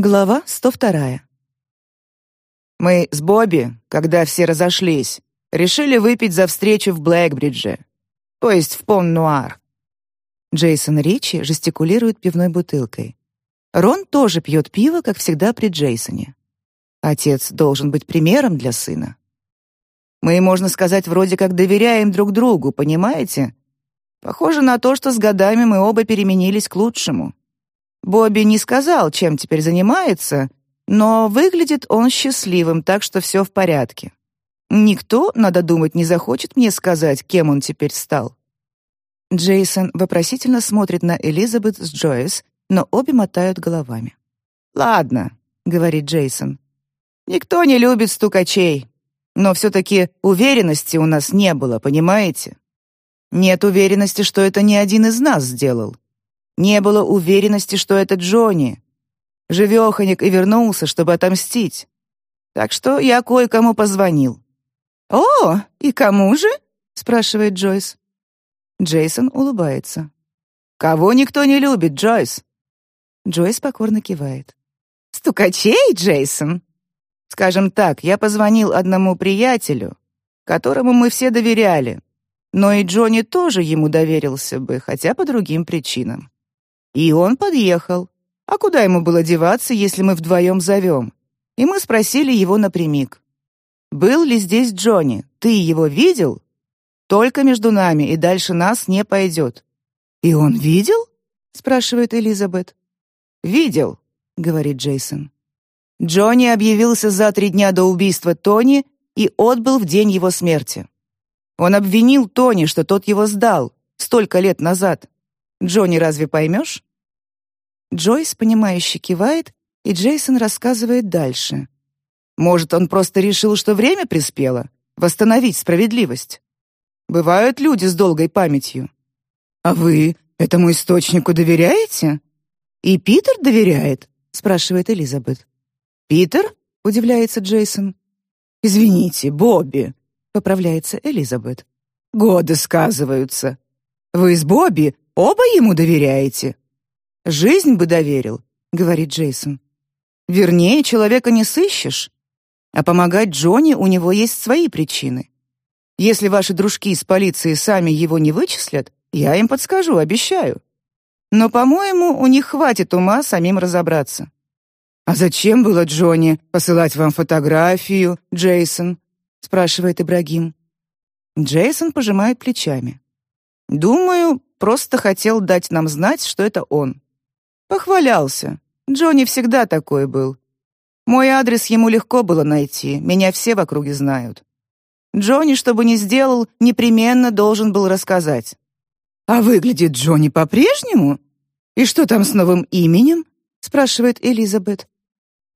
Глава 102. Мы с Бобби, когда все разошлись, решили выпить за встречу в Блэкбридже, то есть в Пон-Нуар. Джейсон Ричи жестикулирует пивной бутылкой. Рон тоже пьет пиво, как всегда при Джейсоне. Отец должен быть примером для сына. Мы, можно сказать, вроде как доверяем друг другу, понимаете? Похоже на то, что с годами мы оба переменились к лучшему. Бобби не сказал, чем теперь занимается, но выглядит он счастливым, так что все в порядке. Никто, надо думать, не захочет мне сказать, кем он теперь стал. Джейсон вопросительно смотрит на Элизабет с Джойс, но обе мотают головами. «Ладно», — говорит Джейсон. «Никто не любит стукачей, но все-таки уверенности у нас не было, понимаете? Нет уверенности, что это не один из нас сделал. Не было уверенности, что это Джонни. Живеханик и вернулся, чтобы отомстить. Так что я кое-кому позвонил. «О, и кому же?» — спрашивает Джойс. Джейсон улыбается. «Кого никто не любит, Джойс?» Джойс покорно кивает. «Стукачей, Джейсон?» «Скажем так, я позвонил одному приятелю, которому мы все доверяли, но и Джонни тоже ему доверился бы, хотя по другим причинам. И он подъехал. А куда ему было деваться, если мы вдвоем зовем? И мы спросили его напрямик. «Был ли здесь Джонни? Ты его видел?» «Только между нами, и дальше нас не пойдет». «И он видел?» — спрашивает Элизабет. «Видел», — говорит Джейсон. Джонни объявился за три дня до убийства Тони и отбыл в день его смерти. Он обвинил Тони, что тот его сдал столько лет назад. Джонни разве поймешь?» Джойс, понимающе кивает, и Джейсон рассказывает дальше. «Может, он просто решил, что время приспело? Восстановить справедливость? Бывают люди с долгой памятью. А вы этому источнику доверяете?» «И Питер доверяет?» — спрашивает Элизабет. «Питер?» — удивляется Джейсон. «Извините, Бобби», — поправляется Элизабет. «Годы сказываются. Вы с Бобби Оба ему доверяете?» «Жизнь бы доверил», — говорит Джейсон. «Вернее, человека не сыщешь. А помогать Джонни у него есть свои причины. Если ваши дружки из полиции сами его не вычислят, я им подскажу, обещаю. Но, по-моему, у них хватит ума самим разобраться». «А зачем было Джонни посылать вам фотографию, Джейсон?» — спрашивает Ибрагим. Джейсон пожимает плечами. «Думаю, Просто хотел дать нам знать, что это он. Похвалялся. Джонни всегда такой был. Мой адрес ему легко было найти, меня все в округе знают. Джонни, что бы ни сделал, непременно должен был рассказать. «А выглядит Джонни по-прежнему? И что там с новым именем?» — спрашивает Элизабет.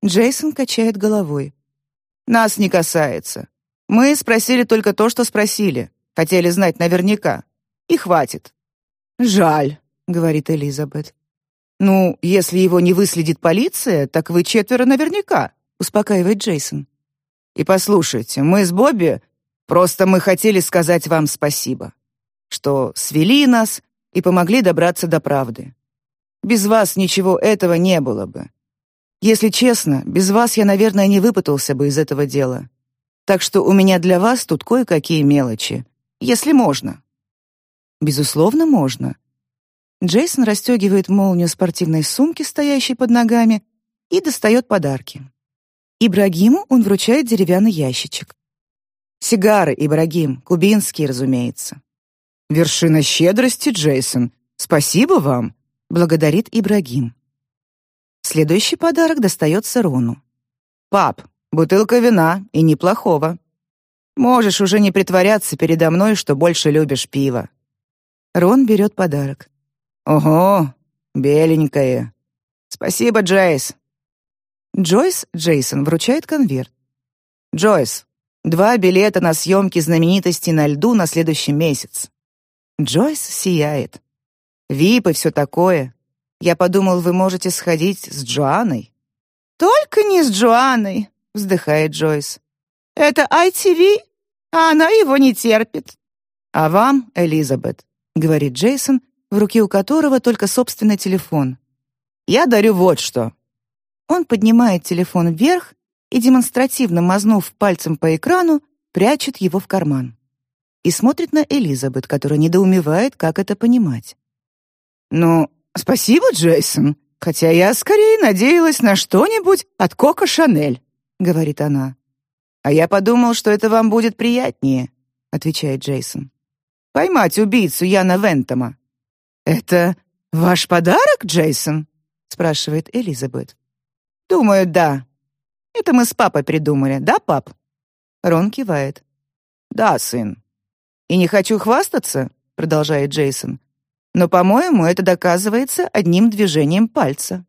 Джейсон качает головой. «Нас не касается. Мы спросили только то, что спросили. Хотели знать наверняка. И хватит. «Жаль», — говорит Элизабет. «Ну, если его не выследит полиция, так вы четверо наверняка», — успокаивает Джейсон. «И послушайте, мы с Бобби просто мы хотели сказать вам спасибо, что свели нас и помогли добраться до правды. Без вас ничего этого не было бы. Если честно, без вас я, наверное, не выпутался бы из этого дела. Так что у меня для вас тут кое-какие мелочи, если можно». Безусловно, можно. Джейсон расстегивает молнию спортивной сумки, стоящей под ногами, и достает подарки. Ибрагиму он вручает деревянный ящичек. Сигары, Ибрагим, кубинские, разумеется. Вершина щедрости, Джейсон. Спасибо вам, благодарит Ибрагим. Следующий подарок достается Рону. Пап, бутылка вина и неплохого. Можешь уже не притворяться передо мной, что больше любишь пиво. Рон берет подарок. «Ого, беленькое. Спасибо, Джейс». Джойс Джейсон вручает конверт. «Джойс, два билета на съемки знаменитости на льду на следующий месяц». Джойс сияет. «Вип и все такое. Я подумал, вы можете сходить с Джоанной». «Только не с Джоанной», — вздыхает Джойс. «Это ITV, а она его не терпит». «А вам, Элизабет, — говорит Джейсон, в руке у которого только собственный телефон. «Я дарю вот что. Он поднимает телефон вверх и, демонстративно мазнув пальцем по экрану, прячет его в карман. И смотрит на Элизабет, которая недоумевает, как это понимать. «Ну, спасибо, Джейсон, хотя я скорее надеялась на что-нибудь от Кока Шанель», — говорит она. «А я подумал, что это вам будет приятнее», — отвечает Джейсон. «Поймать убийцу Яна Вентома». «Это ваш подарок, Джейсон?» — спрашивает Элизабет. «Думаю, да. Это мы с папой придумали, да, пап?» Рон кивает. «Да, сын». «И не хочу хвастаться», — продолжает Джейсон, «но, по-моему, это доказывается одним движением пальца».